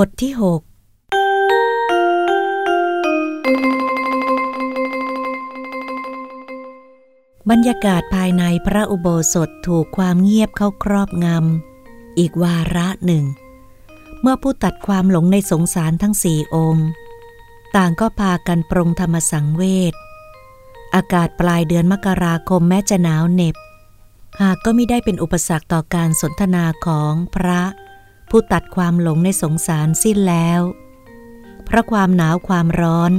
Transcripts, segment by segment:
บทที่หกบรรยากาศภายในพระอุโบสถถูกความเงียบเข้าครอบงำ อีกวาระหนึ่ง เมื่อผู้ตัดความหลงในสงสารทั้งสี่องค์ ต่างก็พากันปรงธรรมสังเวช อากาศปลายเดือนมกราคมแม้จะหนาวเหน็บ หากก็ไม่ได้เป็นอุปสรรคต่อการสนทนาของพระ ผู้ตัดความหลงในสงสารสิ้นแล้ว เพราะความหนาวความร้อน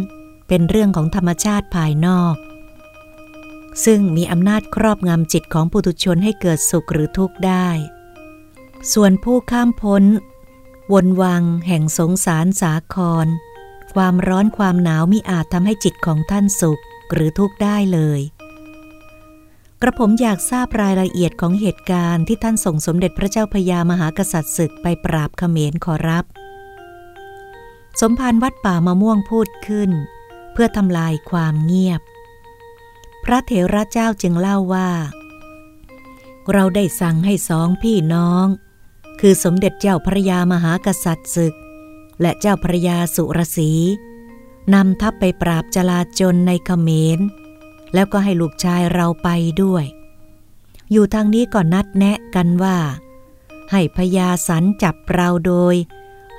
เป็นเรื่องของธรรมชาติภายนอก ซึ่งมีอำนาจครอบงำจิตของปุถุชนให้เกิดสุขหรือทุกข์ได้ ส่วนผู้ข้ามพ้น วนวังแห่งสงสารสาคร ความร้อนความหนาวมิอาจทำให้จิตของท่านสุขหรือทุกข์ได้เลย กระผมอยากทราบรายละเอียดของเหตุการณ์ที่ท่านส่งสมเด็จพระเจ้าพญามหากษัตริย์ศึกไปปราบเขมรขอรับ สมภารวัดป่ามะม่วงพูดขึ้น เพื่อทำลายความเงียบ พระเถระเจ้าจึงเล่าว่า เราได้สั่งให้สองพี่น้อง คือสมเด็จเจ้าพระยามหากษัตริย์ศึก และเจ้าพระยาสุรสีนำทัพไปปราบจลาจนในเขมร แล้วก็ให้ลูกชายเราไปด้วย อยู่ทางนี้ก็นัดแนะกันว่า ให้พญาสันจับเราโดย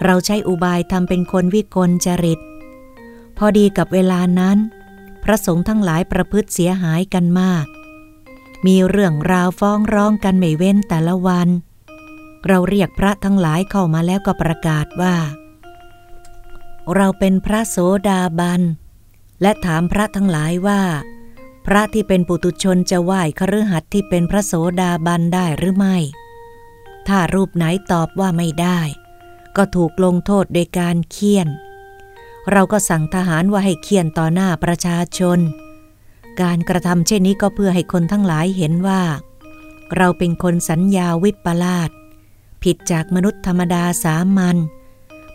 เราใช้อุบายทำเป็นคนวิกลจริต พอดีกับเวลานั้น พระสงฆ์ทั้งหลายประพฤติเสียหายกันมาก มีเรื่องราวฟ้องร้องกันไม่เว้นแต่ละวัน เราเรียกพระทั้งหลายเข้ามาแล้วก็ประกาศว่า เราเป็นพระโสดาบันและถามพระทั้งหลายว่า พระที่เป็นปุตุชนจะไหว้คฤหัสถ์ที่เป็นพระโสดาบันได้หรือไม่ ถ้ารูปไหนตอบว่าไม่ได้ ก็ถูกลงโทษโดยการเคี่ยน เราก็สั่งทหารว่าให้เคี่ยนต่อหน้าประชาชน การกระทำเช่นนี้ก็เพื่อให้คนทั้งหลายเห็นว่า เราเป็นคนสัญญาวิปลาสผิดจากมนุษย์ธรรมดาสามัญ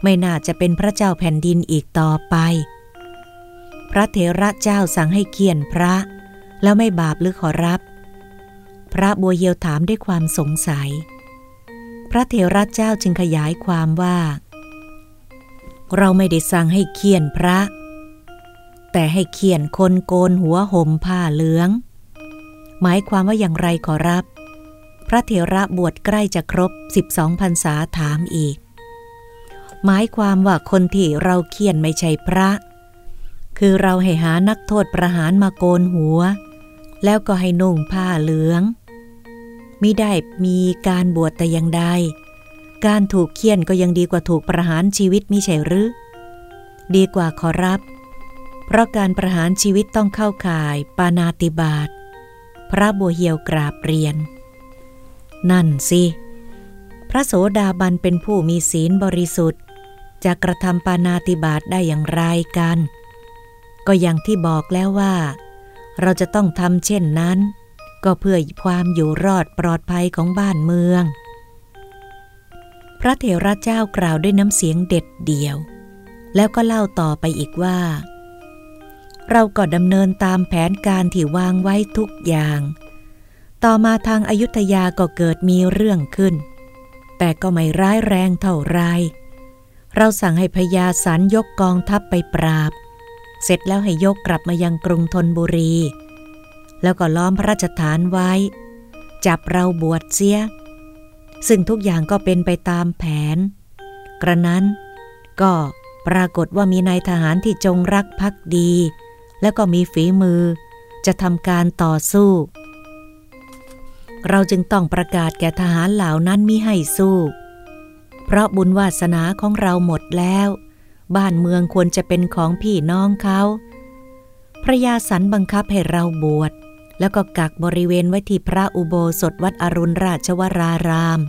ไม่น่าจะเป็นพระเจ้าแผ่นดินอีกต่อไป พระเถระเจ้าสั่งให้เคียนพระ แล้วไม่บาปหรือขอรับ พระบัวเยียวถามด้วยความสงสัย พระเถระเจ้าจึงขยายความว่า เราไม่ได้สั่งให้เขียนพระ แต่ให้เขียนคนโกนหัวห่มผ้าเหลือง หมายความว่าอย่างไรขอรับ พระเถระบวชใกล้จะครบสิบองพรรษาถามอีก หมายความว่าคนที่เราเขียนไม่ใช่พระคือเราให้หานักโทษประหารมาโกนหัว แล้วก็ให้นุ่งผ้าเหลืองมิได้มีการบวชแต่อย่างใด การถูกเคี่ยนก็ยังดีกว่าถูกประหารชีวิตมิใช่หรือ ดีกว่าขอรับ เพราะการประหารชีวิตต้องเข้าข่ายปานาติบาต พระบัวเหียวกราบเรียน นั่นสิ พระโสดาบันเป็นผู้มีศีลบริสุทธิ์ จะกระทำปานาติบาตได้อย่างไรกัน ก็อย่างที่บอกแล้วว่า เราจะต้องทำเช่นนั้น ก็เพื่อความอยู่รอดปลอดภัยของบ้านเมือง พระเถระเจ้ากล่าวด้วยน้ำเสียงเด็ดเดี่ยว แล้วก็เล่าต่อไปอีกว่า เราก็ดำเนินตามแผนการที่วางไว้ทุกอย่าง ต่อมาทางอายุทยาก็เกิดมีเรื่องขึ้น แต่ก็ไม่ร้ายแรงเท่าไรเราสั่งให้พญาสันยกกองทัพไปปราบ เสร็จแล้วให้ยกกลับมายังกรุงธนบุรี แล้วก็ล้อมพระราชฐานไว้ จับเราบวชเสีย ซึ่งทุกอย่างก็เป็นไปตามแผน กระนั้นก็ปรากฏว่ามีนายทหารที่จงรักภักดี แล้วก็มีฝีมือ จะทำการต่อสู้ เราจึงต้องประกาศแก่ทหารเหล่านั้นมิให้สู้ เพราะบุญวาสนาของเราหมดแล้ว บ้านเมืองควรจะเป็นของพี่น้องเขาพระยาสันบังคับให้เราบวชแล้วก็กักบริเวณไว้ที่พระอุโบสถวัดอรุณราชวราราม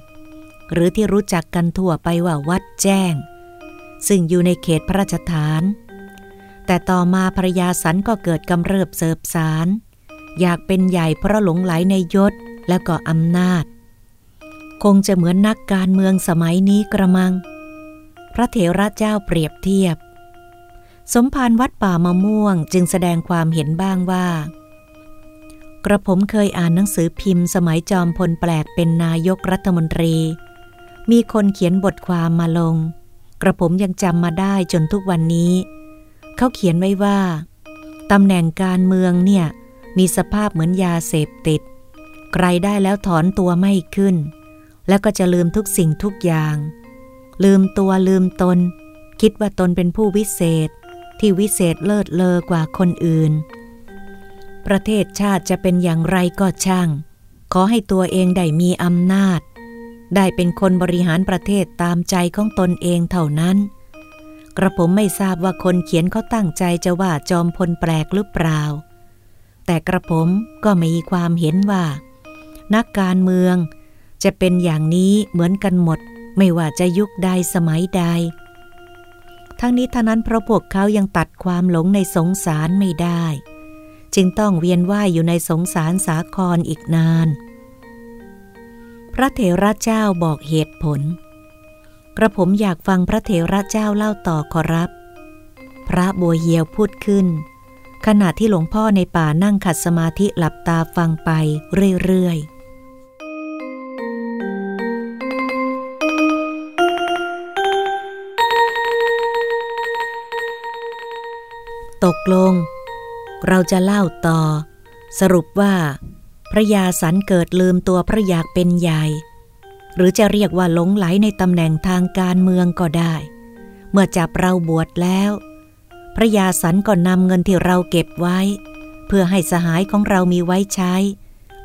หรือที่รู้จักกันทั่วไปว่าวัดแจ้ง ซึ่งอยู่ในเขตพระราชฐาน แต่ต่อมาภรยาสันก็เกิดกำเริบเสบสาร อยากเป็นใหญ่เพราะหลงไหลในยศและก็อำนาจ คงจะเหมือนนักการเมืองสมัยนี้กระมัง พระเถระเจ้าเปรียบเทียบ สมภารวัดป่ามะม่วงจึงแสดงความเห็นบ้างว่า กระผมเคยอ่านหนังสือพิมพ์ สมัยจอมพลแปลกเป็นนายกรัฐมนตรี มีคนเขียนบทความมาลง กระผมยังจำมาได้จนทุกวันนี้ เขาเขียนไว้ว่าตำแหน่งการเมืองเนี่ยมีสภาพเหมือนยาเสพติด ใครได้แล้วถอนตัวไม่ขึ้น แล้วก็จะลืมทุกสิ่งทุกอย่าง ลืมตัวลืมตน คิดว่าตนเป็นผู้วิเศษ ที่วิเศษเลิศเลอกว่าคนอื่น ประเทศชาติจะเป็นอย่างไรก็ช่าง ขอให้ตัวเองได้มีอำนาจ ได้เป็นคนบริหารประเทศตามใจของตนเองเท่านั้น กระผมไม่ทราบว่าคนเขียนเขาตั้งใจจะว่าจอมพลแปลกหรือเปล่า แต่กระผมก็มีความเห็นว่า นักการเมืองจะเป็นอย่างนี้เหมือนกันหมด ไม่ว่าจะยุคใดสมัยใด ทั้งนี้ท่านั้นเพราะพวกเขายังตัดความหลงในสงสารไม่ได้ จึงต้องเวียนว่ายอยู่ในสงสารสาครอีกนาน พระเถระเจ้าบอกเหตุผล กระผมอยากฟังพระเถระเจ้าเล่าต่อขอรับ พระบัวเหียวพูดขึ้น ขณะที่หลวงพ่อในป่านั่งขัดสมาธิหลับตาฟังไปเรื่อยๆ ตกลง เราจะเล่าต่อ สรุปว่า พระยาสันเกิดลืมตัวพระอยากเป็นใหญ่ หรือจะเรียกว่าหลงไหลในตำแหน่งทางการเมืองก็ได้ เมื่อจับเราบวชแล้ว พระยาสันก็นำเงินที่เราเก็บไว้ เพื่อให้สหายของเรามีไว้ใช้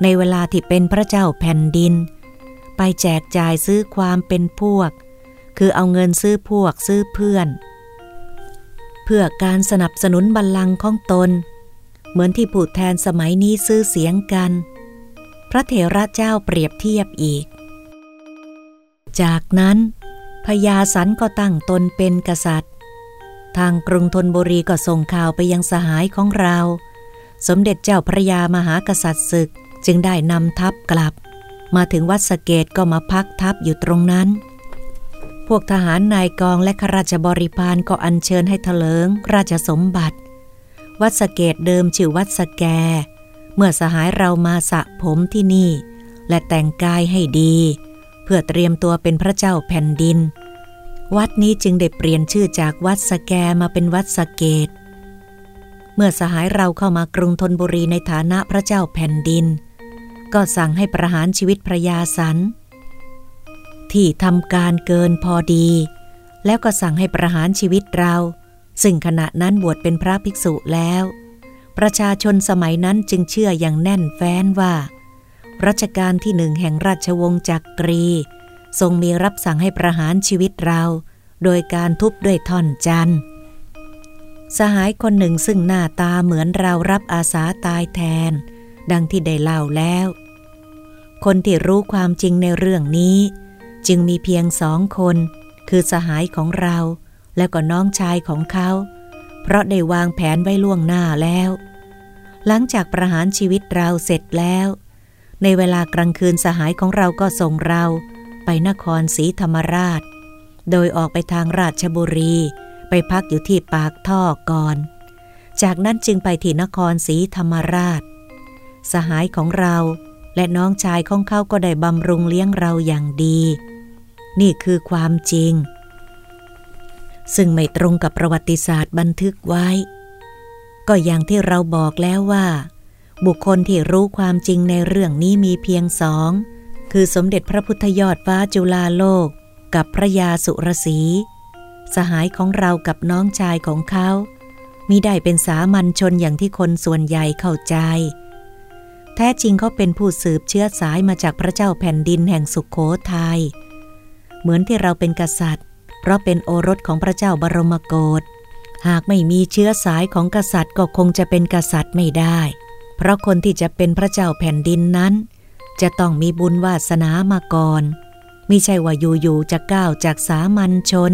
ในเวลาที่เป็นพระเจ้าแผ่นดิน ไปแจกจ่ายซื้อความเป็นพวก คือเอาเงินซื้อพวกซื้อเพื่อน เพื่อการสนับสนุนบัลลังก์ของตน เหมือนที่ผู้แทนสมัยนี้ซื้อเสียงกัน พระเถระเจ้าเปรียบเทียบอีก จากนั้นพญาสันก็ตั้งตนเป็นกษัตริย์ ทางกรุงธนบุรีก็ส่งข่าวไปยังสหายของเรา สมเด็จเจ้าพระยามหากษัตริย์ศึกจึงได้นำทัพกลับ มาถึงวัดสเกตก็มาพักทัพอยู่ตรงนั้น พวกทหารนายกองและข้าราชบริพารก็อัญเชิญให้เถลิงราชสมบัติ วัดสเกตเดิมชื่อวัดสแก เมื่อสหายเรามาสระผมที่นี่ และแต่งกายให้ดี เพื่อเตรียมตัวเป็นพระเจ้าแผ่นดิน วัดนี้จึงได้เปลี่ยนชื่อจากวัดสแกมาเป็นวัดสเกต เมื่อสหายเราเข้ามากรุงธนบุรีในฐานะพระเจ้าแผ่นดิน ก็สั่งให้ประหารชีวิตพระยาสัน ที่ทำการเกินพอดี แล้วก็สั่งให้ประหารชีวิตเรา ซึ่งขณะนั้นบวชเป็นพระภิกษุแล้ว ประชาชนสมัยนั้นจึงเชื่ออย่างแน่นแฟ้นว่า รัชกาลที่หนึ่งแห่งราชวงศ์จักกรี ทรงมีรับสั่งให้ประหารชีวิตเรา โดยการทุบด้วยท่อนจันสหายคนหนึ่งซึ่งหน้าตาเหมือนเรารับอาสาตายแทน ดังที่ได้เล่าแล้ว คนที่รู้ความจริงในเรื่องนี้ จึงมีเพียงสองคน คือสหายของเราและก็น้องชายของเขา เพราะได้วางแผนไว้ล่วงหน้าแล้ว หลังจากประหารชีวิตเราเสร็จแล้ว ในเวลากลางคืนสหายของเราก็ส่งเราไปนครศรีธรรมราช โดยออกไปทางราชบุรี ไปพักอยู่ที่ปากท่อก่อน จากนั้นจึงไปที่นครศรีธรรมราช สหายของเราและน้องชายของเขาก็ได้บำรุงเลี้ยงเราอย่างดี นี่คือความจริง ซึ่งไม่ตรงกับประวัติศาสตร์บันทึกไว้ ก็อย่างที่เราบอกแล้วว่า บุคคลที่รู้ความจริงในเรื่องนี้มีเพียงสอง คือสมเด็จพระพุทธยอดฟ้าจุฬาโลก กับพระยาสุรศรีสหายของเรากับน้องชายของเขามิได้เป็นสามัญชนอย่างที่คนส่วนใหญ่เข้าใจ แท้จริงเขาเป็นผู้สืบเชื้อสายมาจากพระเจ้าแผ่นดินแห่งสุขโขทยัย เหมือนที่เราเป็นกษัตริย์ เพราะเป็นโอรสของพระเจ้าบรมโกศหากไม่มีเชื้อสายของกษัตริย์ก็คงจะเป็นกษัตริย์ไม่ได้ เพราะคนที่จะเป็นพระเจ้าแผ่นดินนั้น จะต้องมีบุญวาสนามาก่อนมิใช่ว่าอยู่ๆจะก้าวจากสามัญชน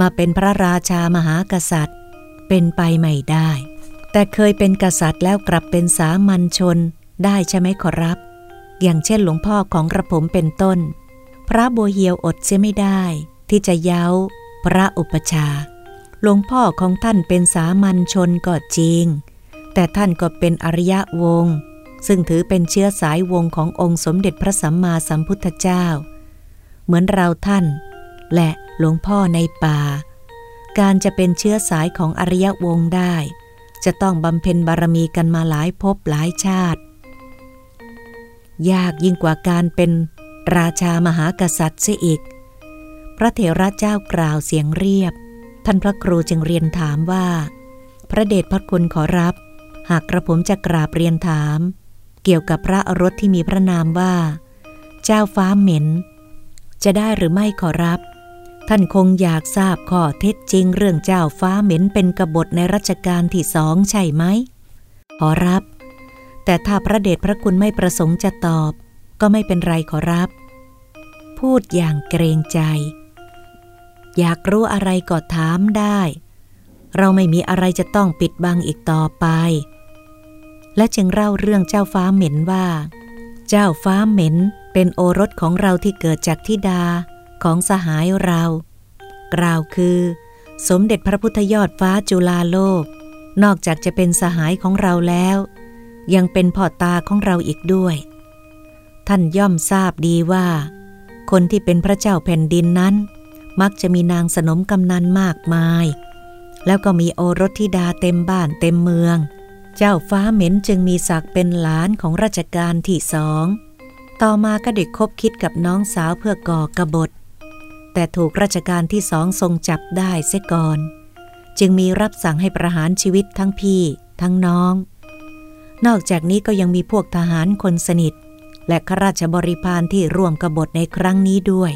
มาเป็นพระราชามหากษัตริย์ เป็นไปไม่ได้ แต่เคยเป็นกษัตริย์แล้วกลับเป็นสามัญชนได้ใช่ไหมขอรับ อย่างเช่นหลวงพ่อของกระผมเป็นต้น พระบัวเหียวอดเสียไม่ได้ ที่จะเย้า พระอุปชาหลวงพ่อของท่านเป็นสามัญชนก็จริง แต่ท่านก็เป็นอริยะวงศ์ซึ่งถือเป็นเชื้อสายวงขององค์สมเด็จพระสัมมาสัมพุทธเจ้า เหมือนเราท่าน และหลวงพ่อในป่า การจะเป็นเชื้อสายของอริยวงศ์ได้ จะต้องบำเพ็ญบารมีกันมาหลายภพหลายชาติ ยากยิ่งกว่าการเป็น ราชามหากษัตริย์เสียอีก พระเถระเจ้ากล่าวเสียงเรียบ ท่านพระครูจึงเรียนถามว่า พระเดชพระคุณขอรับ หากกระผมจะกราบเรียนถาม เกี่ยวกับพระอรถที่มีพระนามว่า เจ้าฟ้าเหม็น จะได้หรือไม่ขอรับ ท่านคงอยากทราบข้อเท็จจริงเรื่องเจ้าฟ้าเหม็นเป็นกบฏในรัชกาลที่สองใช่ไหมขอรับ แต่ถ้าพระเดชพระคุณไม่ประสงค์จะตอบ ก็ไม่เป็นไรขอรับ พูดอย่างเกรงใจ อยากรู้อะไรก็ถามได้ เราไม่มีอะไรจะต้องปิดบังอีกต่อไป และจึงเล่าเรื่องเจ้าฟ้าเหม็นว่า เจ้าฟ้าเหม็นเป็นโอรสของเราที่เกิดจากทิดาของสหายเรา กล่าวคือ สมเด็จพระพุทธยอดฟ้าจุฬาโลก นอกจากจะเป็นสหายของเราแล้ว ยังเป็นพ่อตาของเราอีกด้วย ท่านย่อมทราบดีว่า คนที่เป็นพระเจ้าแผ่นดินนั้น มักจะมีนางสนมกำนันมากมาย แล้วก็มีโอรสธิดาเต็มบ้านเต็มเมือง เจ้าฟ้าเหม็นจึงมีศักดิ์เป็นหลานของราชการที่สอง ต่อมาก็เด็กคบคิดกับน้องสาวเพื่อก่อกบฏ แต่ถูกราชการที่สองทรงจับได้เสียก่อน จึงมีรับสั่งให้ประหารชีวิตทั้งพี่ทั้งน้อง นอกจากนี้ก็ยังมีพวกทหารคนสนิท และข้าราชบริพารที่ร่วมกบฏในครั้งนี้ด้วย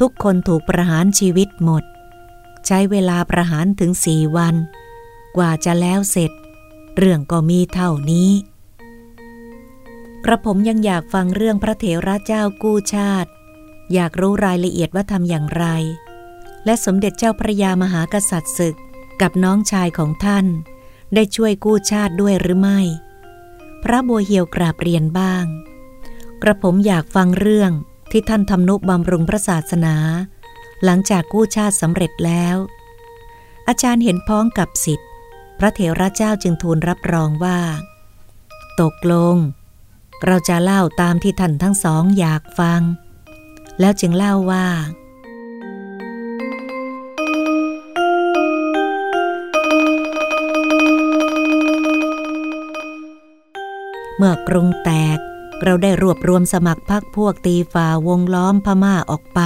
ทุกคนถูกประหารชีวิตหมด ใช้เวลาประหารถึงสี่วัน กว่าจะแล้วเสร็จ เรื่องก็มีเท่านี้ กระผมยังอยากฟังเรื่องพระเถระเจ้ากู้ชาติ อยากรู้รายละเอียดว่าทำอย่างไร และสมเด็จเจ้าพระยามหากษัตริย์ศึกกับน้องชายของท่าน ได้ช่วยกู้ชาติด้วยหรือไม่ พระบัวเหียวกราบเรียนบ้าง กระผมอยากฟังเรื่องที่ท่านทำนุบำรุงพระศาสนา หลังจากกู้ชาติสำเร็จแล้ว อาจารย์เห็นพ้องกับสิทธิ์ พระเถระเจ้าจึงทูลรับรองว่า ตกลง เราจะเล่าตามที่ท่านทั้งสองอยากฟัง แล้วจึงเล่าว่า มื่อกรุงแตก เราได้รวบรวมสมัครพรรคพวกตีฝ่าวงล้อมพม่าออกไป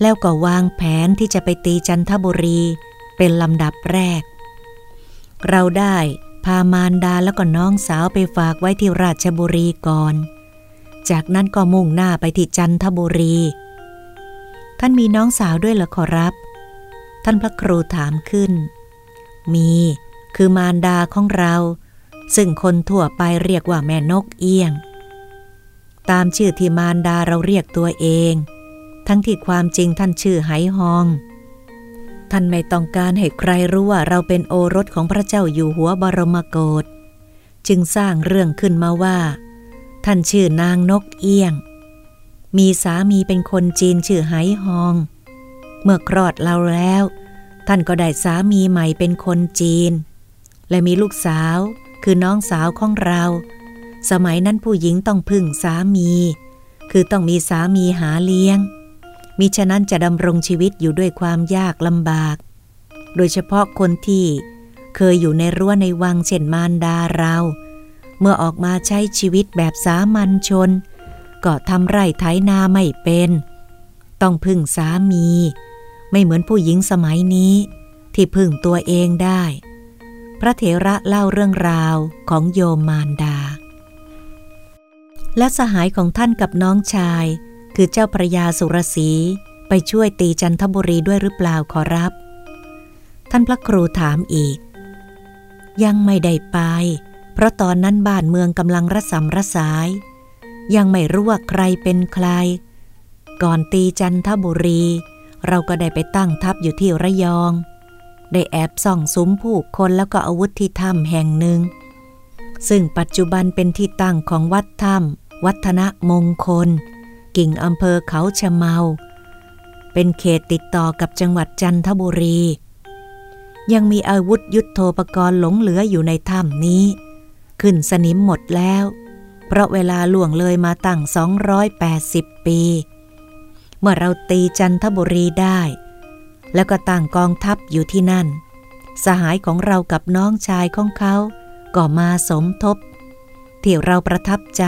แล้วก็วางแผนที่จะไปตีจันทบุรี เป็นลำดับแรก เราได้พามารดาแล้วก็น้องสาวไปฝากไว้ที่ราชบุรีก่อน จากนั้นก็มุ่งหน้าไปที่จันทบุรี ท่านมีน้องสาวด้วยหรอขอรับ ท่านพระครูถามขึ้น มี คือมารดาของเรา ซึ่งคนทั่วไปเรียกว่าแม่นกเอี้ยง ตามชื่อที่มารดาเราเรียกตัวเอง ทั้งที่ความจริงท่านชื่อไหฮอง ท่านไม่ต้องการให้ใครรู้ว่าเราเป็นโอรสของพระเจ้าอยู่หัวบรมโกศจึงสร้างเรื่องขึ้นมาว่า ท่านชื่อนางนกเอี้ยง มีสามีเป็นคนจีนชื่อไหฮอง เมื่อคลอดเราแล้ว ท่านก็ได้สามีใหม่เป็นคนจีน และมีลูกสาว คือน้องสาวของเรา สมัยนั้นผู้หญิงต้องพึ่งสามี คือต้องมีสามีหาเลี้ยง มิฉะนั้นจะดำรงชีวิตอยู่ด้วยความยากลำบาก โดยเฉพาะคนที่เคยอยู่ในรั้วในวังเช่นมารดาเรา เมื่อออกมาใช้ชีวิตแบบสามัญชน ก็ทำไร่ไถนาไม่เป็น ต้องพึ่งสามี ไม่เหมือนผู้หญิงสมัยนี้ ที่พึ่งตัวเองได้ พระเถระเล่าเรื่องราวของโยมมารดา และสหายของท่านกับน้องชาย คือเจ้าพระยาสุรศีไปช่วยตีจันทบุรีด้วยหรือเปล่าขอรับ ท่านพระครูถามอีก ยังไม่ได้ไป เพราะตอนนั้นบ้านเมืองกำลังระสำระสาย ยังไม่รู้ว่าใครเป็นใคร ก่อนตีจันทบุรี เราก็ได้ไปตั้งทัพอยู่ที่ระยอง ได้แอบส่องซุ้มผู้คนแล้วก็อาวุธที่ถ้ำแห่งหนึ่ง ซึ่งปัจจุบันเป็นที่ตั้งของวัดถ้ำวัฒนมงคล กิ่งอำเภอเขาชะเมา เป็นเขตติดต่อกับจังหวัดจันทบุรี ยังมีอาวุธยุทโธปกรณ์หลงเหลืออยู่ในถ้ำนี้ ขึ้นสนิมหมดแล้ว เพราะเวลาล่วงเลยมาตั้ง 280 ปี เมื่อเราตีจันทบุรีได้ แล้วก็ตั้งกองทัพอยู่ที่นั่น สหายของเรากับน้องชายของเขา ก็มาสมทบ ที่เราประทับใจ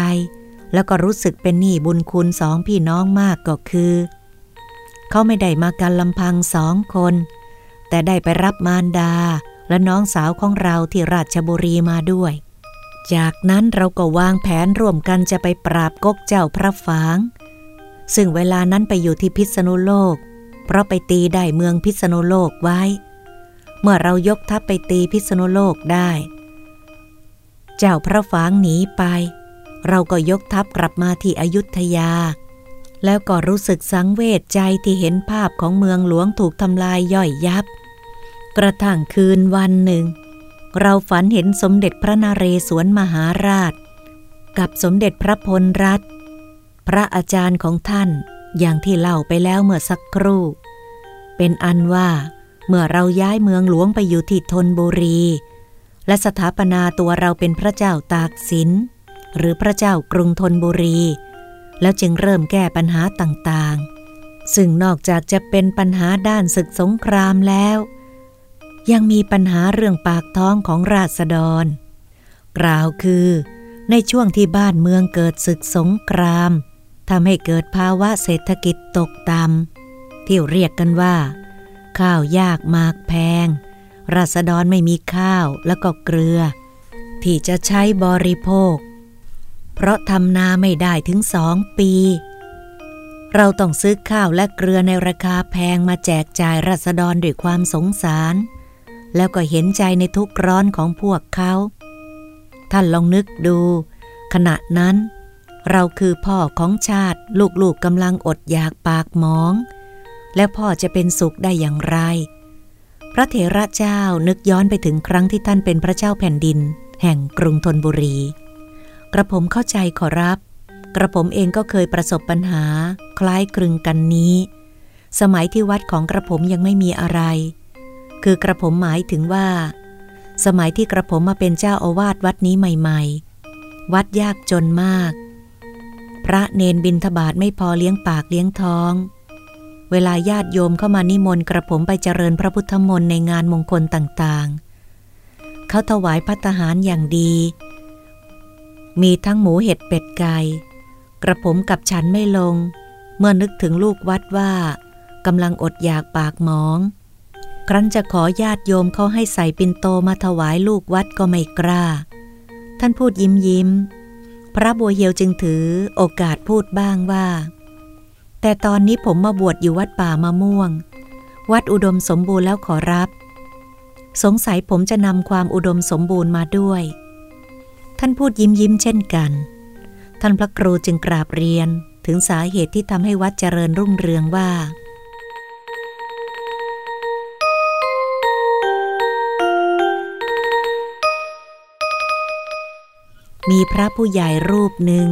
แล้วก็รู้สึกเป็นหนี้บุญคุณสองพี่น้องมากก็คือ เขาไม่ได้มากันลำพังสองคน แต่ได้ไปรับมารดาและน้องสาวของเราที่ราชบุรีมาด้วย จากนั้นเราก็วางแผนร่วมกันจะไปปราบกกเจ้าพระฝาง ซึ่งเวลานั้นไปอยู่ที่พิษณุโลก เพราะไปตีได้เมืองพิษณุโลกไว้ เมื่อเรายกทัพไปตีพิษณุโลกได้ เจ้าพระฝางหนีไป เราก็ยกทัพกลับมาที่อยุธยา แล้วก็รู้สึกสังเวชใจที่เห็นภาพของเมืองหลวงถูกทำลายย่อยยับ กระทั่งคืนวันหนึ่ง เราฝันเห็นสมเด็จพระนเรศวรมหาราช กับสมเด็จพระพลรัตพระอาจารย์ของท่าน อย่างที่เล่าไปแล้วเมื่อสักครู่ เป็นอันว่า เมื่อเราย้ายเมืองหลวงไปอยู่ที่ธนบุรี และสถาปนาตัวเราเป็นพระเจ้าตากสิน หรือพระเจ้ากรุงธนบุรี แล้วจึงเริ่มแก้ปัญหาต่างๆ ซึ่งนอกจากจะเป็นปัญหาด้านศึกสงครามแล้ว ยังมีปัญหาเรื่องปากท้องของราษฎร กล่าวคือ ในช่วงที่บ้านเมืองเกิดศึกสงคราม ทำให้เกิดภาวะเศรษฐกิจตกต่ำที่เรียกกันว่า ข้าวยากมากแพง ราษฎรไม่มีข้าวแล้วก็เกลือ ที่จะใช้บริโภค เพราะทำนาไม่ได้ถึงสองปี เราต้องซื้อข้าวและเกลือในราคาแพงมาแจกจ่ายราษฎรด้วยความสงสาร แล้วก็เห็นใจในทุกร้อนของพวกเขา ท่านลองนึกดู ขณะนั้น เราคือพ่อของชาติลูกๆกกำลังอดอยากปากมอง แล้วพ่อจะเป็นสุขได้อย่างไร พระเถระเจ้านึกย้อนไปถึงครั้งที่ท่านเป็นพระเจ้าแผ่นดิน แห่งกรุงธนบุรี กระผมเข้าใจขอรับ กระผมเองก็เคยประสบปัญหา คล้ายคลึงกันนี้ สมัยที่วัดของกระผมยังไม่มีอะไร คือกระผมหมายถึงว่า สมัยที่กระผมมาเป็นเจ้าอาวาสวัดนี้ใหม่ ๆ วัดยากจนมาก พระเนนบินทบาทไม่พอเลี้ยงปากเลี้ยงท้อง เวลาญาติโยมเข้ามานิมนต์กระผมไปเจริญพระพุทธมนต์ในงานมงคลต่างๆ เขาถวายพัตหารอย่างดี มีทั้งหมูเห็ดเป็ดไก่ กระผมกับฉันไม่ลง เมื่อนึกถึงลูกวัดว่ากำลังอดอยากปากหมอง ครั้นจะขอญาติโยมเขาให้ใส่ปินโตมาถวายลูกวัดก็ไม่กล้า ท่านพูดยิ้มยิ้ม พระบัวเหียวจึงถือโอกาสพูดบ้างว่า แต่ตอนนี้ผมมาบวชอยู่วัดป่ามะม่วง วัดอุดมสมบูรณ์แล้วขอรับ สงสัยผมจะนำความอุดมสมบูรณ์มาด้วย ท่านพูดยิ้มยิ้มเช่นกัน ท่านพระครูจึงกราบเรียนถึงสาเหตุที่ทำให้วัดเจริญรุ่งเรืองว่า มีพระผู้ใหญ่รูปหนึ่ง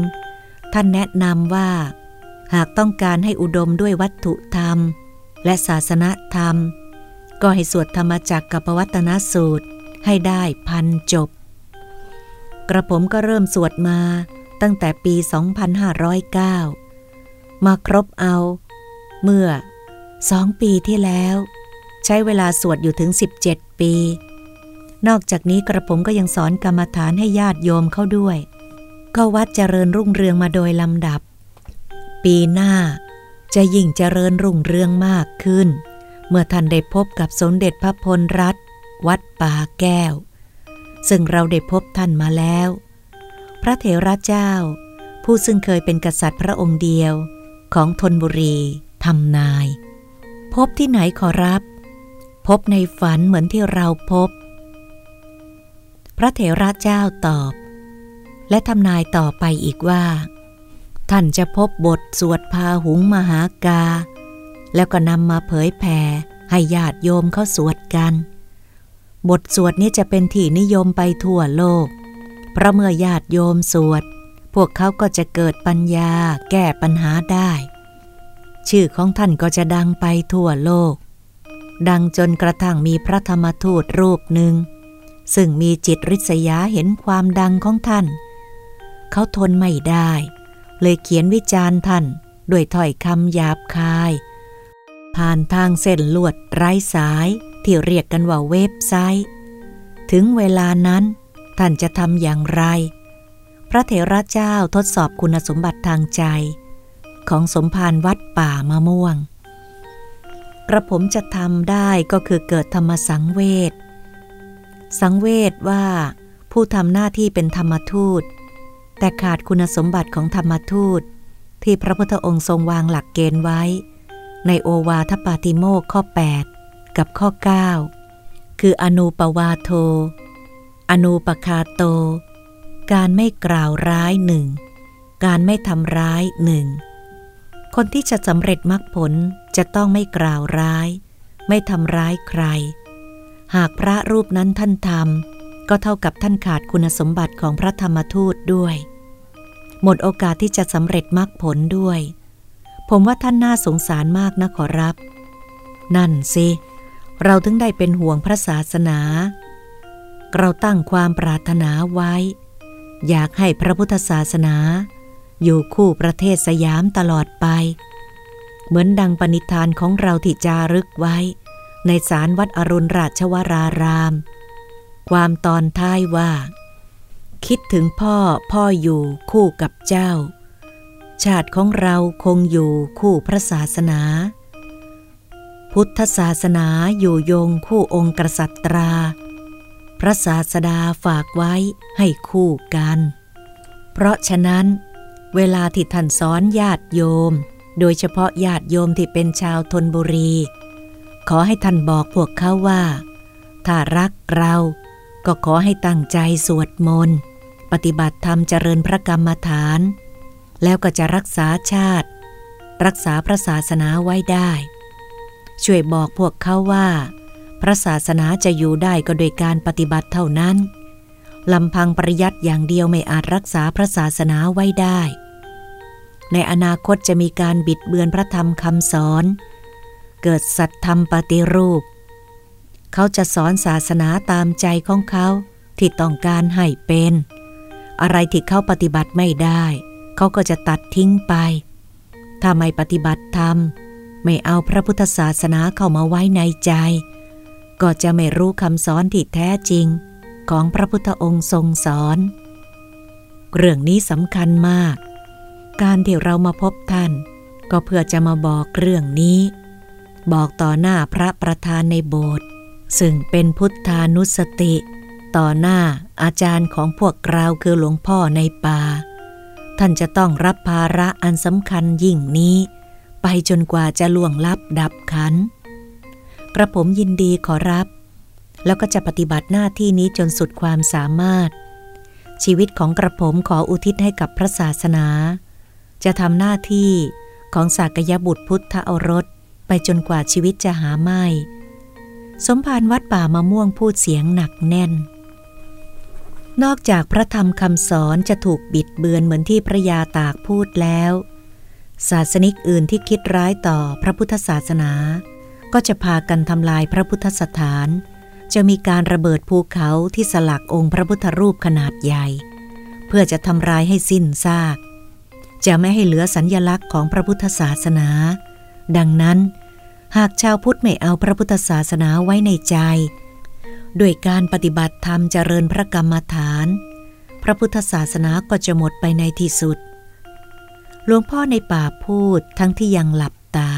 ท่านแนะนำว่า หากต้องการให้อุดมด้วยวัตถุธรรม และศาสนธรรม ก็ให้สวดธรรมจักกับปวัตนสูตรให้ได้พันจบ กระผมก็เริ่มสวดมาตั้งแต่ปี 2509 มาครบเอา เมื่อสองปีที่แล้ว ใช้เวลาสวดอยู่ถึง 17 ปี นอกจากนี้กระผมก็ยังสอนกรรมฐานให้ญาติโยมเข้าด้วย ก็วัดเจริญรุ่งเรืองมาโดยลำดับ ปีหน้าจะยิ่งเจริญรุ่งเรืองมากขึ้น เมื่อท่านได้พบกับสมเด็จพระพลรัตวัดป่าแก้ว ซึ่งเราได้พบท่านมาแล้ว พระเถระเจ้า ผู้ซึ่งเคยเป็นกษัตริย์พระองค์เดียวของธนบุรีทำนาย พบที่ไหนขอรับ พบในฝันเหมือนที่เราพบ พระเถระเจ้าตอบ และทำนายต่อไปอีกว่า ท่านจะพบบทสวดพาหุงมหากา แล้วก็นำมาเผยแผ่ให้ญาติโยมเขาสวดกัน บทสวดนี้จะเป็นที่นิยมไปทั่วโลก เพราะเมื่อญาติโยมสวด พวกเขาก็จะเกิดปัญญาแก้ปัญหาได้ ชื่อของท่านก็จะดังไปทั่วโลก ดังจนกระทั่งมีพระธรรมทูตรูปหนึ่ง ซึ่งมีจิตริษยาเห็นความดังของท่าน เขาทนไม่ได้ เลยเขียนวิจารณ์ท่านด้วยถ้อยคำหยาบคาย ผ่านทางเส้นลวดไร้สายที่เรียกกันว่าเว็บไซต์ ถึงเวลานั้น ท่านจะทำอย่างไร พระเถระเจ้าทดสอบคุณสมบัติทางใจ ของสมภารวัดป่ามะม่วง กระผมจะทำได้ก็คือเกิดธรรมสังเวช สังเวชว่า ผู้ทำหน้าที่เป็นธรรมทูต แต่ขาดคุณสมบัติของธรรมทูต ที่พระพุทธองค์ทรงวางหลักเกณฑ์ไว้ ในโอวาทปาติโมกข้อ 8 กับข้อ 9 คืออนูปวาโท อนูปคาโต การไม่กล่าวร้ายหนึ่ง การไม่ทำร้ายหนึ่ง คนที่จะสำเร็จมรรคผลจะต้องไม่กล่าวร้าย ไม่ทำร้ายใคร หากพระรูปนั้นท่านทำก็เท่ากับท่านขาดคุณสมบัติของพระธรรมทูตด้วย หมดโอกาสที่จะสำเร็จมรรคผลด้วย ผมว่าท่านน่าสงสารมากนะขอรับ นั่นสิ เราถึงได้เป็นห่วงพระศาสนา เราตั้งความปรารถนาไว้ อยากให้พระพุทธศาสนา อยู่คู่ประเทศสยามตลอดไป เหมือนดังปณิธานของเราที่จารึกไว้ ในสารวัดอรุณราชวราราม ความตอนท้ายว่า คิดถึงพ่อพ่ออยู่คู่กับเจ้า ชาติของเราคงอยู่คู่พระศาสนา พุทธศาสนาอยู่ยงคู่องค์กษัตรา พระศาสดาฝากไว้ให้คู่กัน เพราะฉะนั้นเวลาที่ท่านสอนญาติโยม โดยเฉพาะญาติโยมที่เป็นชาวทนบุรี ขอให้ท่านบอกพวกเขาว่า ถ้ารักเราก็ขอให้ตั้งใจสวดมนต์ปฏิบัติธรรมเจริญพระกรรมฐาน แล้วก็จะรักษาชาติ รักษาพระศาสนาไว้ได้ ช่วยบอกพวกเขาว่า พระศาสนาจะอยู่ได้ก็โดยการปฏิบัติเท่านั้นลำพังปริยัติอย่างเดียวไม่อาจรักษาพระศาสนาไว้ได้ ในอนาคตจะมีการบิดเบือนพระธรรมคำสอน เกิดสัตธรรมปฏิรูป เขาจะสอนศาสนาตามใจของเขาที่ต้องการให้เป็น อะไรที่เขาปฏิบัติไม่ได้ เขาก็จะตัดทิ้งไป ถ้าไม่ปฏิบัติธรรม ไม่เอาพระพุทธศาสนาเข้ามาไว้ในใจ ก็จะไม่รู้คำสอนที่แท้จริง ของพระพุทธองค์ทรงสอน เรื่องนี้สำคัญมาก การที่เรามาพบท่าน ก็เพื่อจะมาบอกเรื่องนี้ บอกต่อหน้าพระประธานในโบสถ์ซึ่งเป็นพุทธานุสติ ต่อหน้าอาจารย์ของพวกเราคือหลวงพ่อในป่า ท่านจะต้องรับภาระอันสำคัญยิ่งนี้ ไปจนกว่าจะล่วงลับดับขัน กระผมยินดีขอรับ แล้วก็จะปฏิบัติหน้าที่นี้จนสุดความสามารถ ชีวิตของกระผมขออุทิศให้กับพระศาสนา จะทำหน้าที่ของสากยบุตรพุทธอรส ไปจนกว่าชีวิตจะหาไม่ สมภารวัดป่ามะม่วงพูดเสียงหนักแน่น นอกจากพระธรรมคำสอนจะถูกบิดเบือนเหมือนที่พระยาตากพูดแล้ว ศาสนิกอื่นที่คิดร้ายต่อพระพุทธศาสนา ก็จะพากันทำลายพระพุทธสถาน จะมีการระเบิดภูเขาที่สลักองค์พระพุทธรูปขนาดใหญ่ เพื่อจะทำลายให้สิ้นซากจะไม่ให้เหลือสัญญลักษณ์ของพระพุทธศาสนา ดังนั้น หากชาวพุทธไม่เอาพระพุทธศาสนาไว้ในใจ ด้วยการปฏิบัติธรรมเจริญพระกรรมฐาน พระพุทธศาสนาก็จะหมดไปในที่สุด หลวงพ่อในป่าพูดทั้งที่ยังหลับตา